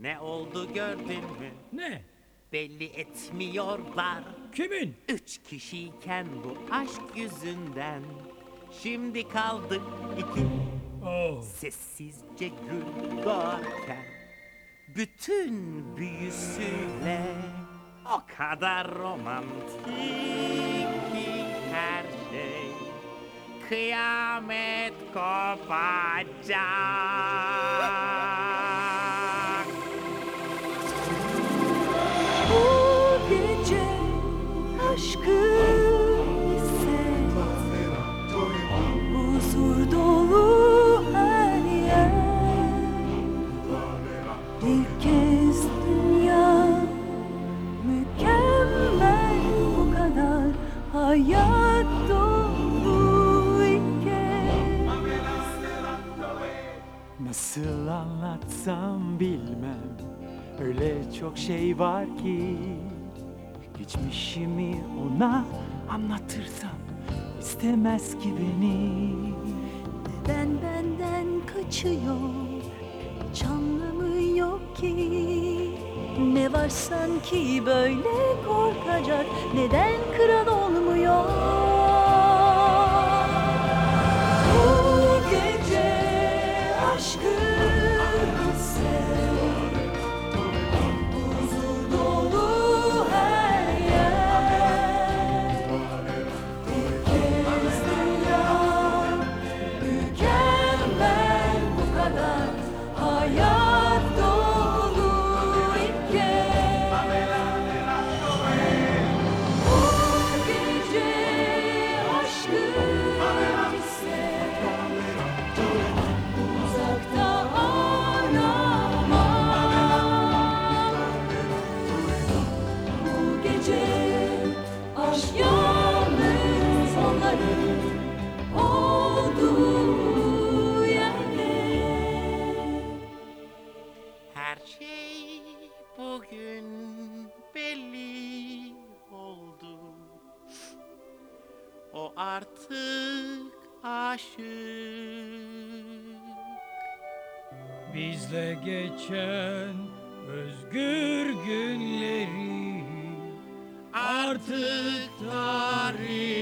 Ne oldu gördün mü? Ne? Belli etmiyorlar. Kimin? Üç kişiyken bu aşk yüzünden. Şimdi kaldık iki Oh. sessizce gül doğarken. Bütün büyüsüyle o kadar romantik ki her şey. Kıyamet kopacak. Bir kez dünya mükemmel bu kadar Hayat dolu Nasıl anlatsam bilmem Öyle çok şey var ki. Geçmişimi ona anlatırsam istemez ki beni. Ben benden kaçıyor Hiç anlamı yok ki? Ne var sanki böyle korkacak? Neden kral olmuyor Her şey bugün belli oldu. O artık aşık. Bizle geçen özgür günleri artık tarih